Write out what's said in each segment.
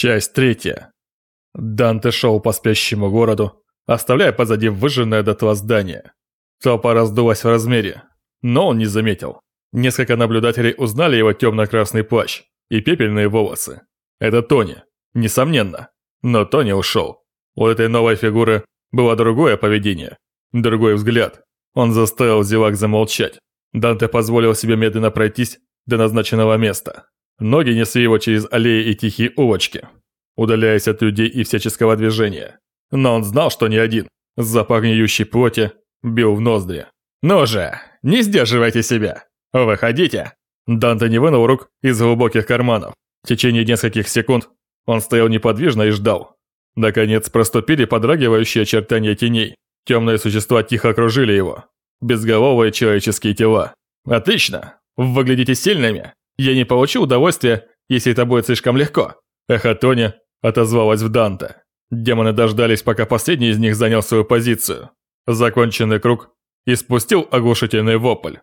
Часть третья. Данте шел по спящему городу, оставляя позади выжженное дотла здание. Толпа раздулась в размере, но он не заметил. Несколько наблюдателей узнали его темно-красный плащ и пепельные волосы. Это Тони, несомненно. Но Тони ушел. У этой новой фигуры было другое поведение, другой взгляд. Он заставил зевак замолчать. Данте позволил себе медленно пройтись до назначенного места. Ноги несли его через аллеи и тихие улочки, удаляясь от людей и всяческого движения. Но он знал, что не один. Запах гниющей плоти бил в ноздри. «Ну же, не сдерживайте себя! Выходите!» Данте не вынул рук из глубоких карманов. В течение нескольких секунд он стоял неподвижно и ждал. Наконец проступили подрагивающие очертания теней. Темные существа тихо окружили его. Безголовые человеческие тела. «Отлично! Выглядите сильными! Я не получу удовольствия, если это будет слишком легко!» Эхо Тони отозвалась в Данте. Демоны дождались, пока последний из них занял свою позицию. Законченный круг и спустил оглушительный вопль.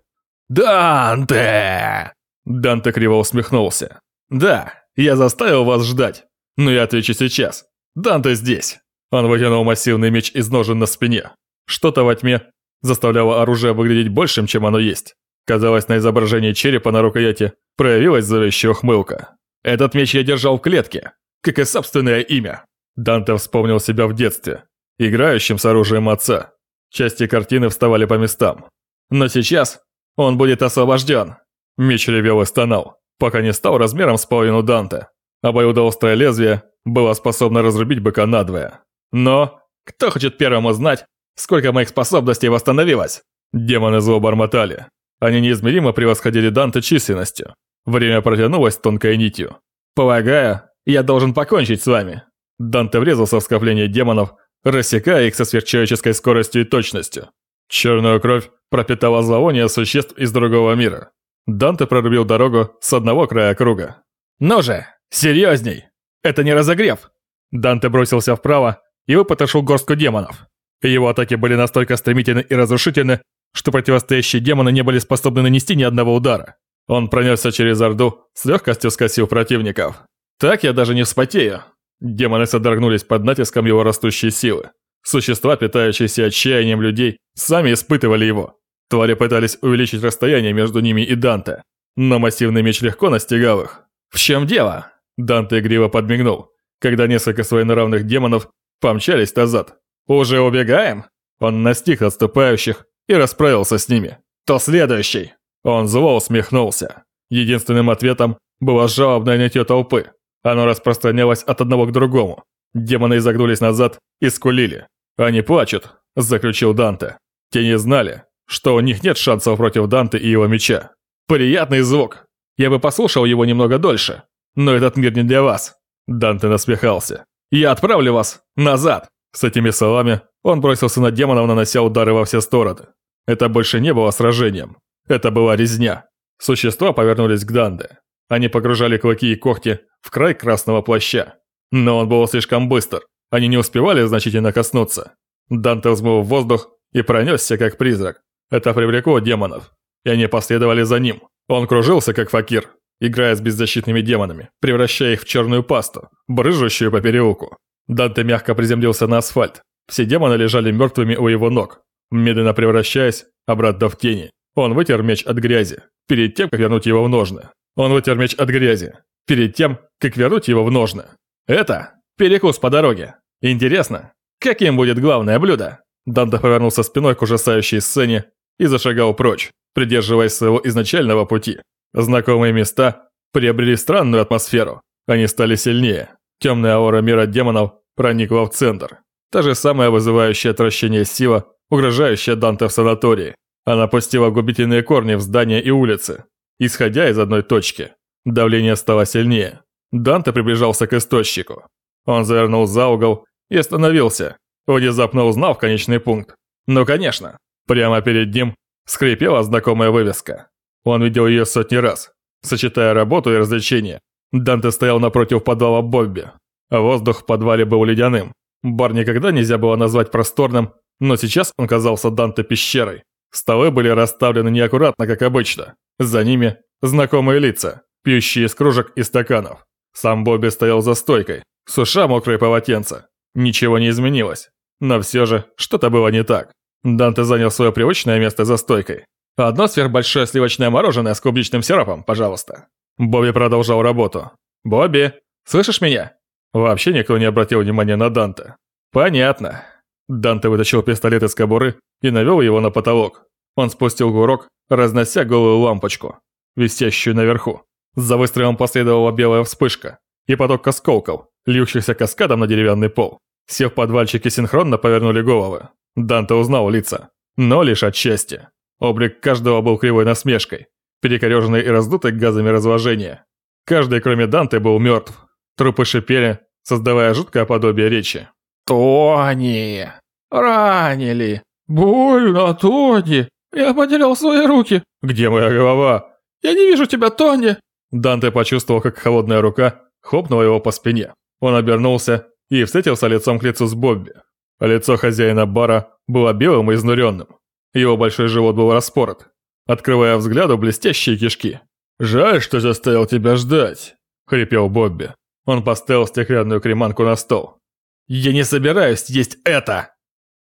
«Данте!» Данте криво усмехнулся. «Да, я заставил вас ждать, но я отвечу сейчас. Данте здесь!» Он вытянул массивный меч из ножен на спине. Что-то во тьме заставляло оружие выглядеть большим, чем оно есть. Казалось, на изображении черепа на рукояти проявилась зловещая ухмылка. «Этот меч я держал в клетке, как и собственное имя». Данте вспомнил себя в детстве, играющим с оружием отца. Части картины вставали по местам. Но сейчас он будет освобожден. Меч ревел и стонал, пока не стал размером с половину Данте. Обоюдоострое лезвие было способно разрубить быка надвое. Но кто хочет первым узнать, сколько моих способностей восстановилось? Демоны зло бормотали. Они неизмеримо превосходили Данте численностью. Время протянулось тонкой нитью. «Полагаю, я должен покончить с вами». Данте врезался в скопление демонов, рассекая их со сверхчеловеческой скоростью и точностью. Черную кровь пропитала зловоние существ из другого мира. Данте прорубил дорогу с одного края круга. «Ну же, серьезней! Это не разогрев!» Данте бросился вправо и выпотрошил горстку демонов. Его атаки были настолько стремительны и разрушительны, что противостоящие демоны не были способны нанести ни одного удара. Он пронесся через Орду, с легкостью скосив противников. Так я даже не вспотею. Демоны содрогнулись под натиском его растущей силы. Существа, питающиеся отчаянием людей, сами испытывали его. Твари пытались увеличить расстояние между ними и Данте, но массивный меч легко настигал их. «В чем дело?» Данте игриво подмигнул, когда несколько своенравных демонов помчались назад. «Уже убегаем?» Он настиг отступающих и расправился с ними. «То следующий!» Он зло усмехнулся. Единственным ответом было жалобное нытье толпы. Оно распространялось от одного к другому. Демоны изогнулись назад и скулили. «Они плачут», – заключил Данте. Те не знали, что у них нет шансов против Данте и его меча. «Приятный звук! Я бы послушал его немного дольше, но этот мир не для вас!» Данте насмехался. «Я отправлю вас назад!» С этими словами он бросился на демонов, нанося удары во все стороны. Это больше не было сражением. Это была резня. Существа повернулись к Данте. Они погружали клыки и когти в край красного плаща. Но он был слишком быстр. Они не успевали значительно коснуться. Данте взмыл в воздух и пронесся, как призрак. Это привлекло демонов, и они последовали за ним. Он кружился, как факир, играя с беззащитными демонами, превращая их в черную пасту, брыжущую по переулку. Данте мягко приземлился на асфальт. Все демоны лежали мертвыми у его ног, медленно превращаясь обратно в тени. Он вытер меч от грязи, перед тем, как вернуть его в ножны. Он вытер меч от грязи, перед тем, как вернуть его в ножны. Это перекус по дороге. Интересно, каким будет главное блюдо? Данте повернулся спиной к ужасающей сцене и зашагал прочь, придерживаясь своего изначального пути. Знакомые места приобрели странную атмосферу. Они стали сильнее. Темная аура мира демонов проникла в центр. Та же самая вызывающая отвращение сила, угрожающая Данте в санатории. Она пустила губительные корни в здания и улицы, исходя из одной точки. Давление стало сильнее. Данте приближался к источнику. Он завернул за угол и остановился, внезапно узнав конечный пункт. Ну конечно, прямо перед ним скрипела знакомая вывеска. Он видел ее сотни раз, сочетая работу и развлечения. Данте стоял напротив подвала Бобби. Воздух в подвале был ледяным. Бар никогда нельзя было назвать просторным, но сейчас он казался Данте пещерой. Столы были расставлены неаккуратно, как обычно. За ними знакомые лица, пьющие из кружек и стаканов. Сам Бобби стоял за стойкой, суша мокрые полотенца. Ничего не изменилось. Но все же, что-то было не так. Данте занял свое привычное место за стойкой. «Одно сверхбольшое сливочное мороженое с клубничным сиропом, пожалуйста». Бобби продолжал работу. «Бобби, слышишь меня?» Вообще никто не обратил внимания на Данте. «Понятно». Данте вытащил пистолет из кобуры и навел его на потолок. Он спустил курок, разнося голую лампочку, висящую наверху. За выстрелом последовала белая вспышка и поток осколков, льющихся каскадом на деревянный пол. Все в подвальчике синхронно повернули головы. Данте узнал лица, но лишь отчасти. Облик каждого был кривой насмешкой, перекореженный и раздутый газами разложения. Каждый, кроме Данте, был мертв. Трупы шипели, создавая жуткое подобие речи. «Тони! Ранили! Больно, Тони! Я потерял свои руки! Где моя голова? Я не вижу тебя, Тони!» Данте почувствовал, как холодная рука хлопнула его по спине. Он обернулся и встретился лицом к лицу с Бобби. Лицо хозяина бара было белым и изнуренным. Его большой живот был распорот, открывая взгляду блестящие кишки. «Жаль, что заставил тебя ждать», — хрипел Бобби. Он поставил стеклянную креманку на стол. «Я не собираюсь есть это!»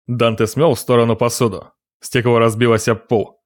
Данте смел в сторону посуду. Стекло разбилось об пол,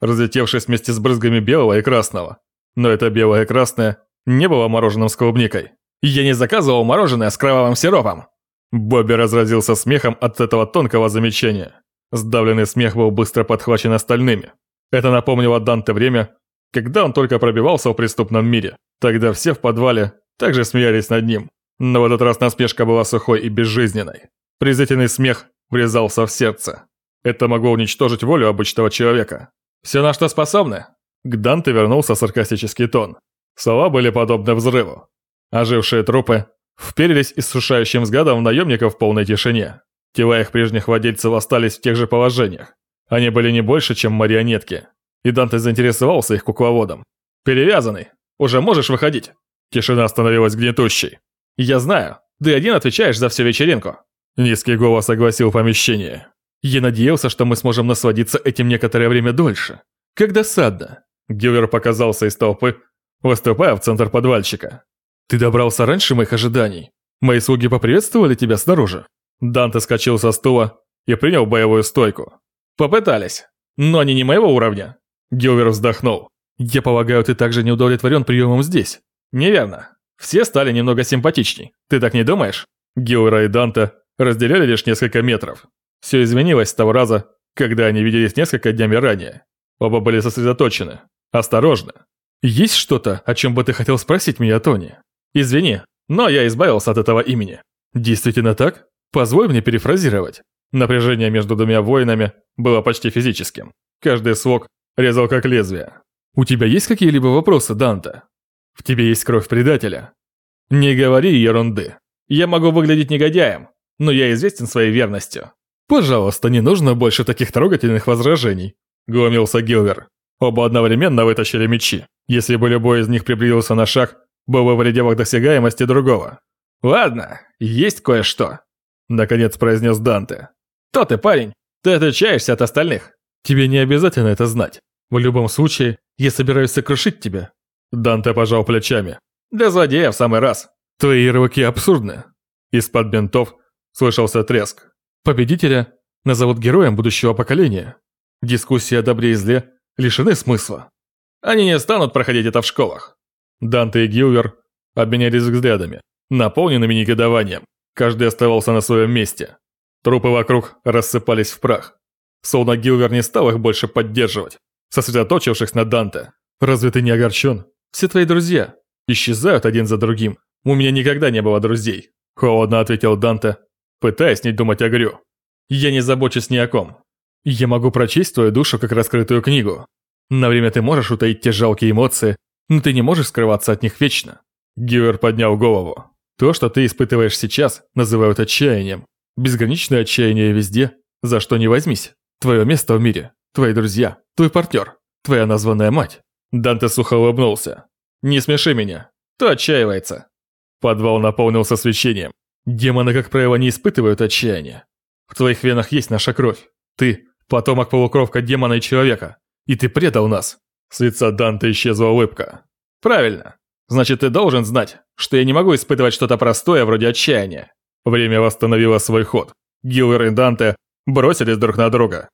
разлетевшись вместе с брызгами белого и красного. Но это белое и красное не было мороженым с клубникой. «Я не заказывал мороженое с кровавым сиропом!» Бобби разразился смехом от этого тонкого замечания. Сдавленный смех был быстро подхвачен остальными. Это напомнило Данте время, когда он только пробивался в преступном мире. Тогда все в подвале также смеялись над ним. Но в этот раз насмешка была сухой и безжизненной. Презрительный смех врезался в сердце. Это могло уничтожить волю обычного человека. «Все на что способны?» К Данте вернулся саркастический тон. Слова были подобны взрыву. Ожившие трупы вперились иссушающим взглядом в наемников в полной тишине. Тела их прежних владельцев остались в тех же положениях. Они были не больше, чем марионетки. И Данте заинтересовался их кукловодом. «Перевязанный! Уже можешь выходить!» Тишина становилась гнетущей. «Я знаю, ты один отвечаешь за всю вечеринку!» Низкий голос огласил помещение. «Я надеялся, что мы сможем насладиться этим некоторое время дольше. Как досадно!» Гилвер показался из толпы, выступая в центр подвальчика. «Ты добрался раньше моих ожиданий. Мои слуги поприветствовали тебя снаружи?» Данте скачал со стула и принял боевую стойку. «Попытались, но они не моего уровня». Гилвер вздохнул. «Я полагаю, ты также не удовлетворен приемом здесь?» «Неверно. Все стали немного симпатичней. Ты так не думаешь?» Гилвера и Данте разделяли лишь несколько метров. Все изменилось с того раза, когда они виделись несколько днями ранее. Оба были сосредоточены, осторожны. «Есть что-то, о чем бы ты хотел спросить меня, Тони?» «Извини, но я избавился от этого имени». «Действительно так? Позволь мне перефразировать». Напряжение между двумя воинами было почти физическим. Каждый слог резал как лезвие. «У тебя есть какие-либо вопросы, Данте? В тебе есть кровь предателя?» «Не говори ерунды. Я могу выглядеть негодяем, но я известен своей верностью». «Пожалуйста, не нужно больше таких трогательных возражений», – глумился Гилвер. Оба одновременно вытащили мечи. Если бы любой из них приблизился на шаг, был бы в пределах досягаемости другого. «Ладно, есть кое-что», – наконец произнес Данте. «То ты, парень, ты отличаешься от остальных. Тебе не обязательно это знать. В любом случае, я собираюсь сокрушить тебя». Данте пожал плечами. «Для злодея в самый раз. Твои ярлыки абсурдны». Из-под бинтов слышался треск. Победителя назовут героем будущего поколения. Дискуссии о добре и зле лишены смысла. Они не станут проходить это в школах. Данте и Гилвер обменялись взглядами, наполненными негодованием. Каждый оставался на своем месте. Трупы вокруг рассыпались в прах. Словно Гилвер не стал их больше поддерживать, сосредоточившись на Данте. «Разве ты не огорчен? Все твои друзья исчезают один за другим. У меня никогда не было друзей», – холодно ответил Данте, пытаясь не думать о Грю. «Я не забочусь ни о ком. Я могу прочесть твою душу как раскрытую книгу. На время ты можешь утаить те жалкие эмоции, но ты не можешь скрываться от них вечно. Гивер поднял голову. То, что ты испытываешь сейчас, называют отчаянием. Безграничное отчаяние везде, за что не возьмись. Твое место в мире, твои друзья, твой партнер, твоя названная мать. Данте сухо улыбнулся. Не смеши меня. Кто отчаивается? Подвал наполнился свечением. Демоны, как правило, не испытывают отчаяния. В твоих венах есть наша кровь. Ты потомок полукровка демона и человека, и ты предал нас». С лица Данте исчезла улыбка. «Правильно. Значит, ты должен знать, что я не могу испытывать что-то простое вроде отчаяния. Время восстановило свой ход. Гиллер и Данте бросились друг на друга.